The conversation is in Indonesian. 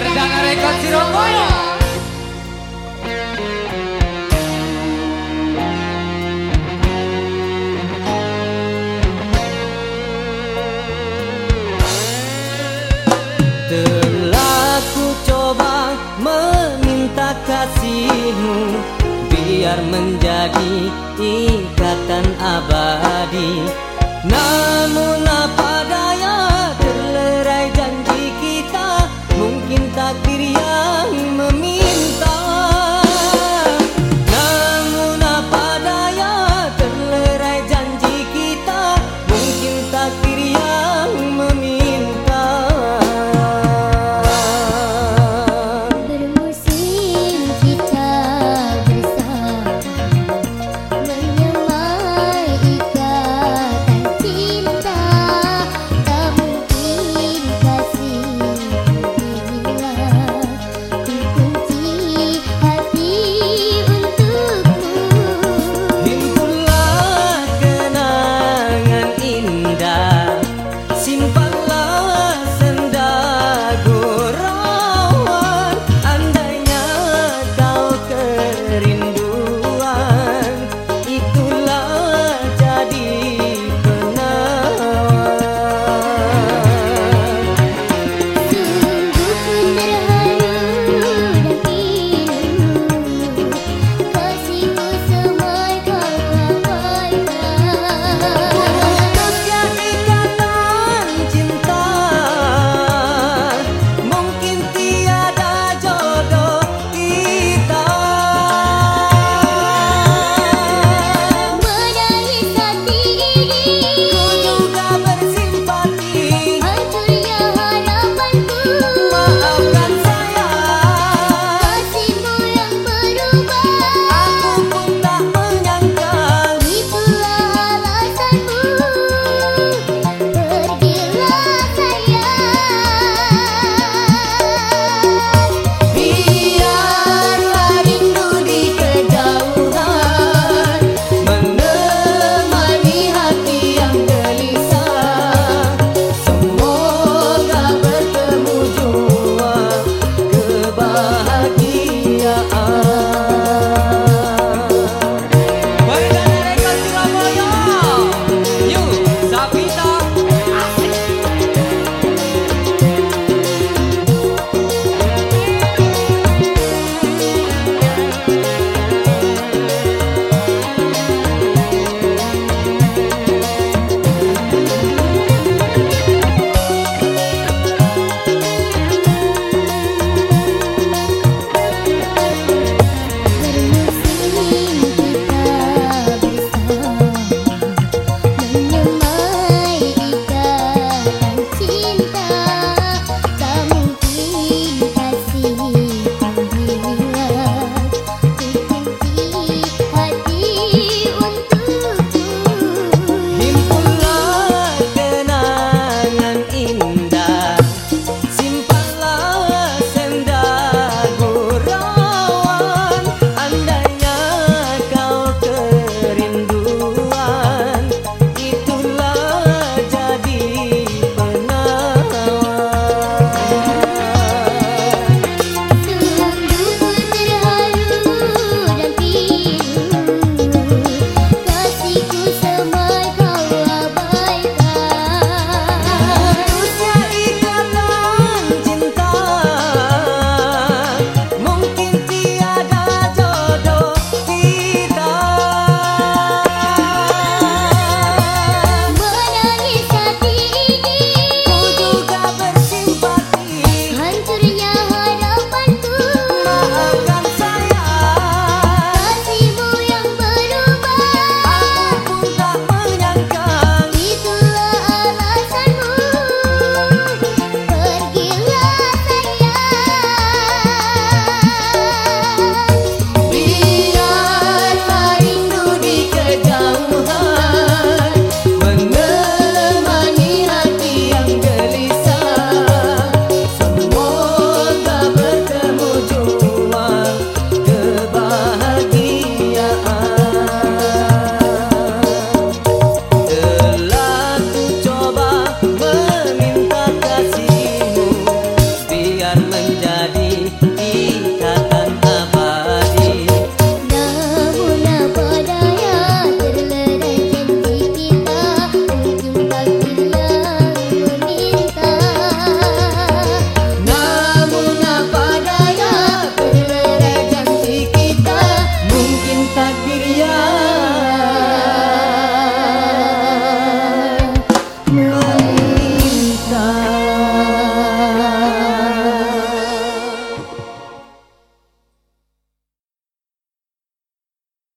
Perdana Rekod Surabaya Telah ku coba meminta kasihmu Biar menjadi ikatan abadi.